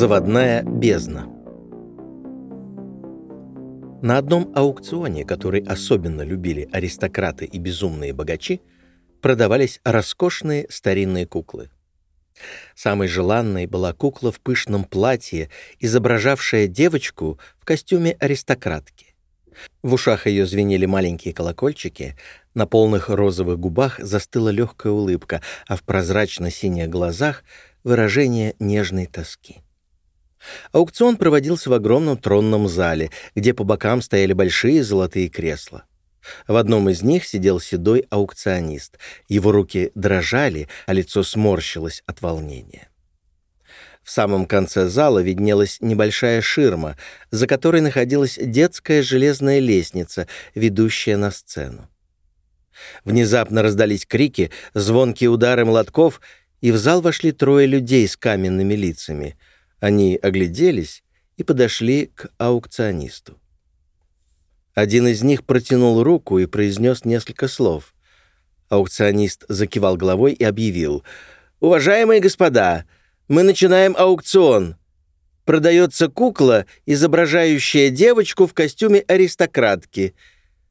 Заводная бездна На одном аукционе, который особенно любили аристократы и безумные богачи, продавались роскошные старинные куклы. Самой желанной была кукла в пышном платье, изображавшая девочку в костюме аристократки. В ушах ее звенели маленькие колокольчики, на полных розовых губах застыла легкая улыбка, а в прозрачно-синих глазах — выражение нежной тоски. Аукцион проводился в огромном тронном зале, где по бокам стояли большие золотые кресла. В одном из них сидел седой аукционист. Его руки дрожали, а лицо сморщилось от волнения. В самом конце зала виднелась небольшая ширма, за которой находилась детская железная лестница, ведущая на сцену. Внезапно раздались крики, звонкие удары молотков, и в зал вошли трое людей с каменными лицами. Они огляделись и подошли к аукционисту. Один из них протянул руку и произнес несколько слов. Аукционист закивал головой и объявил. «Уважаемые господа, мы начинаем аукцион. Продается кукла, изображающая девочку в костюме аристократки.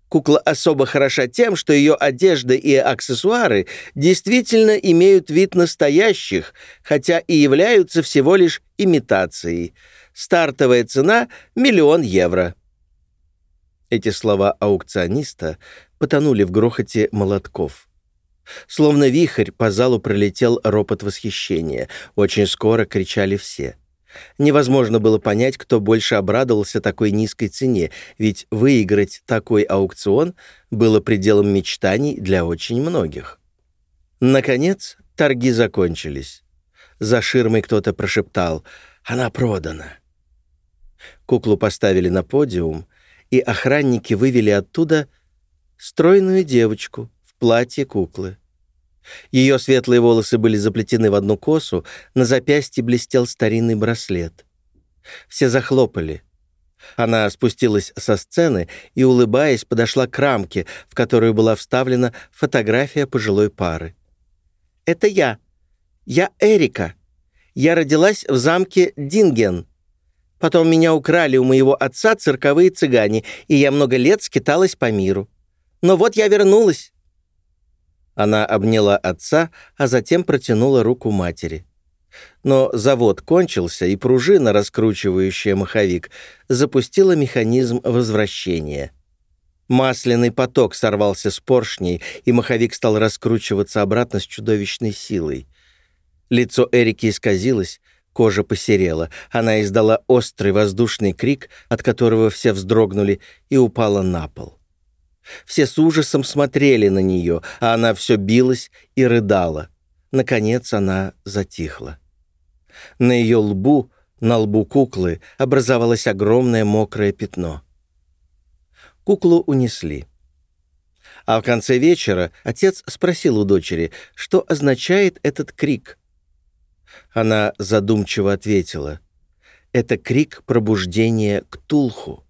Кукла особо хороша тем, что ее одежда и аксессуары действительно имеют вид настоящих, хотя и являются всего лишь имитацией. Стартовая цена — миллион евро». Эти слова аукциониста потонули в грохоте молотков. Словно вихрь по залу пролетел ропот восхищения. Очень скоро кричали все. Невозможно было понять, кто больше обрадовался такой низкой цене, ведь выиграть такой аукцион было пределом мечтаний для очень многих. Наконец, торги закончились. За ширмой кто-то прошептал «Она продана». Куклу поставили на подиум, и охранники вывели оттуда стройную девочку в платье куклы. Ее светлые волосы были заплетены в одну косу, на запястье блестел старинный браслет. Все захлопали. Она спустилась со сцены и, улыбаясь, подошла к рамке, в которую была вставлена фотография пожилой пары. «Это я. Я Эрика. Я родилась в замке Динген. Потом меня украли у моего отца цирковые цыгане, и я много лет скиталась по миру. Но вот я вернулась». Она обняла отца, а затем протянула руку матери. Но завод кончился, и пружина, раскручивающая маховик, запустила механизм возвращения. Масляный поток сорвался с поршней, и маховик стал раскручиваться обратно с чудовищной силой. Лицо Эрики исказилось, Кожа посерела. Она издала острый воздушный крик, от которого все вздрогнули, и упала на пол. Все с ужасом смотрели на нее, а она все билась и рыдала. Наконец она затихла. На ее лбу, на лбу куклы, образовалось огромное мокрое пятно. Куклу унесли. А в конце вечера отец спросил у дочери, что означает этот крик. Она задумчиво ответила. «Это крик пробуждения к Тулху».